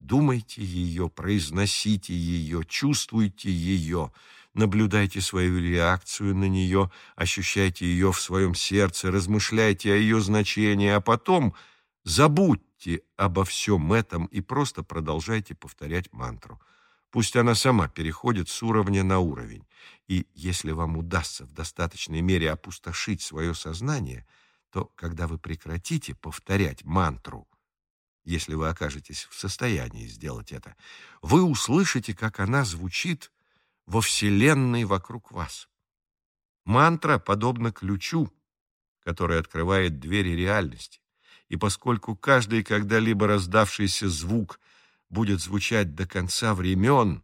Думайте ее, произносите ее, чувствуйте ее, наблюдайте свою реакцию на нее, ощущайте ее в своем сердце, размышляйте о ее значении, а потом забудьте обо всем этом и просто продолжайте повторять мантру. Пусть она сама переходит с уровня на уровень. И если вам удастся в достаточной мере опустошить свое сознание, то когда вы прекратите повторять мантру, если вы окажетесь в состоянии сделать это, вы услышите, как она звучит во Вселенной вокруг вас. Мантра подобна ключу, который открывает двери реальности. И поскольку каждый когда-либо раздавшийся звук будет звучать до конца времен,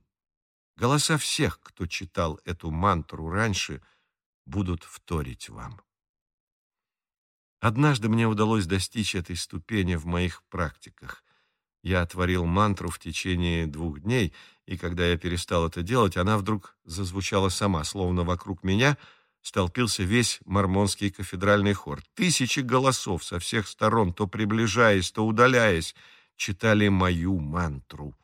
голоса всех, кто читал эту мантру раньше, будут вторить вам. Однажды мне удалось достичь этой ступени в моих практиках. Я отворил мантру в течение двух дней, и когда я перестал это делать, она вдруг зазвучала сама, словно вокруг меня столпился весь мормонский кафедральный хор. Тысячи голосов со всех сторон, то приближаясь, то удаляясь, читали мою мантру.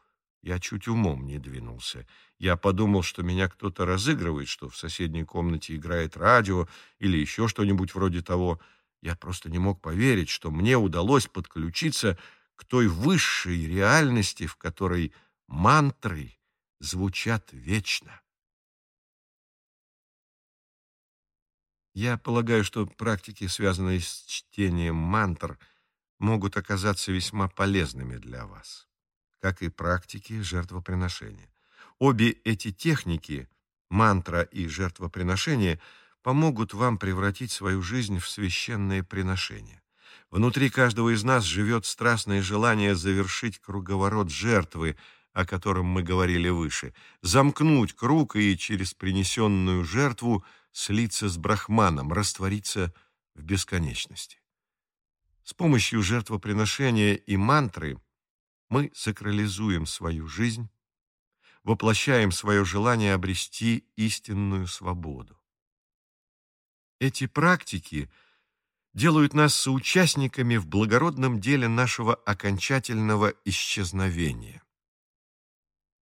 Я чуть умом не двинулся. Я подумал, что меня кто-то разыгрывает, что в соседней комнате играет радио или еще что-нибудь вроде того. Я просто не мог поверить, что мне удалось подключиться к той высшей реальности, в которой мантры звучат вечно. Я полагаю, что практики, связанные с чтением мантр, могут оказаться весьма полезными для вас, как и практики жертвоприношения. Обе эти техники, мантра и жертвоприношение, помогут вам превратить свою жизнь в священное приношение. Внутри каждого из нас живет страстное желание завершить круговорот жертвы, о котором мы говорили выше, замкнуть круг и через принесенную жертву слиться с брахманом, раствориться в бесконечности. С помощью жертвоприношения и мантры мы сакрализуем свою жизнь, воплощаем свое желание обрести истинную свободу. Эти практики – делают нас соучастниками в благородном деле нашего окончательного исчезновения.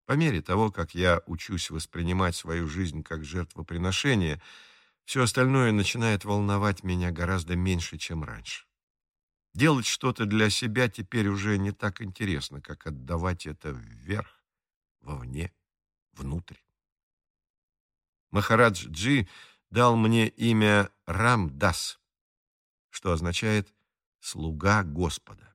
По мере того, как я учусь воспринимать свою жизнь как жертвоприношение, все остальное начинает волновать меня гораздо меньше, чем раньше. Делать что-то для себя теперь уже не так интересно, как отдавать это вверх, вовне, внутрь. Махарадж Джи дал мне имя Рамдас, что означает «слуга Господа».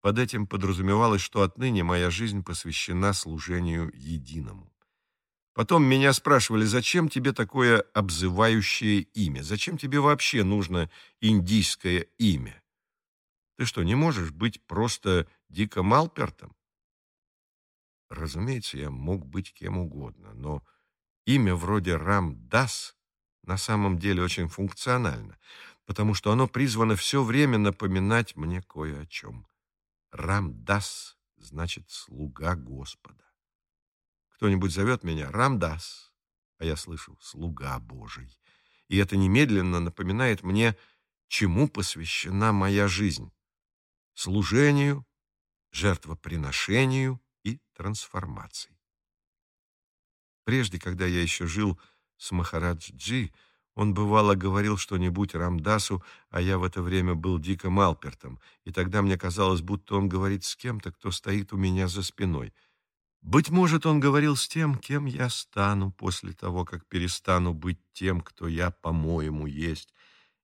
Под этим подразумевалось, что отныне моя жизнь посвящена служению единому. Потом меня спрашивали, зачем тебе такое обзывающее имя? Зачем тебе вообще нужно индийское имя? Ты что, не можешь быть просто Дико Малпертом? Разумеется, я мог быть кем угодно, но имя вроде Рамдас на самом деле очень функционально потому что оно призвано все время напоминать мне кое о чем. Рамдас значит «слуга Господа». Кто-нибудь зовет меня Рамдас, а я слышу «слуга Божий». И это немедленно напоминает мне, чему посвящена моя жизнь. Служению, жертвоприношению и трансформации. Прежде, когда я еще жил с Махараджи, он бывало говорил что-нибудь Рамдасу, а я в это время был дико Малпертом, и тогда мне казалось, будто он говорит с кем-то, кто стоит у меня за спиной. Быть может, он говорил с тем, кем я стану после того, как перестану быть тем, кто я, по-моему, есть.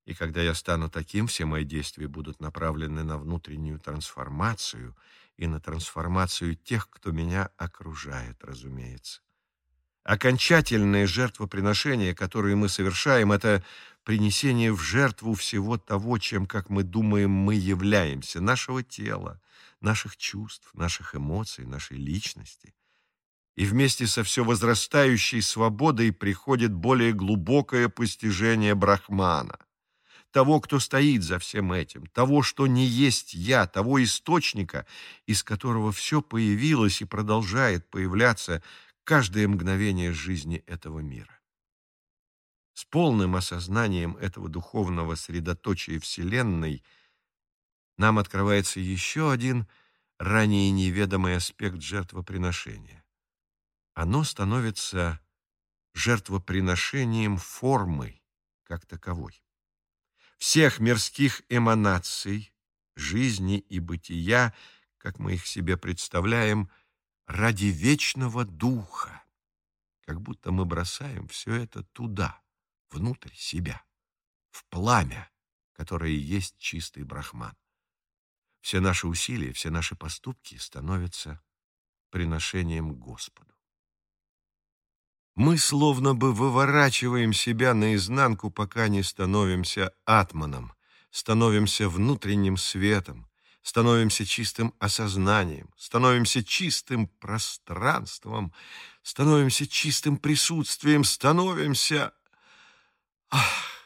И когда я стану таким, все мои действия будут направлены на внутреннюю трансформацию и на трансформацию тех, кто меня окружает, разумеется. Окончательное жертвоприношение, которое мы совершаем, это принесение в жертву всего того, чем, как мы думаем, мы являемся, нашего тела, наших чувств, наших эмоций, нашей личности. и вместе со все возрастающей свободой приходит более глубокое постижение Брахмана, того, кто стоит за всем этим, того, что не есть я, того источника, из которого все появилось и продолжает появляться каждое мгновение жизни этого мира. С полным осознанием этого духовного средоточия Вселенной нам открывается еще один ранее неведомый аспект жертвоприношения. Оно становится жертвоприношением формы как таковой. Всех мирских эманаций, жизни и бытия, как мы их себе представляем, ради вечного духа, как будто мы бросаем все это туда, внутрь себя, в пламя, которое есть чистый брахман. Все наши усилия, все наши поступки становятся приношением Господу. Мы словно бы выворачиваем себя наизнанку, пока не становимся атманом, становимся внутренним светом, становимся чистым осознанием, становимся чистым пространством, становимся чистым присутствием, становимся... Ах!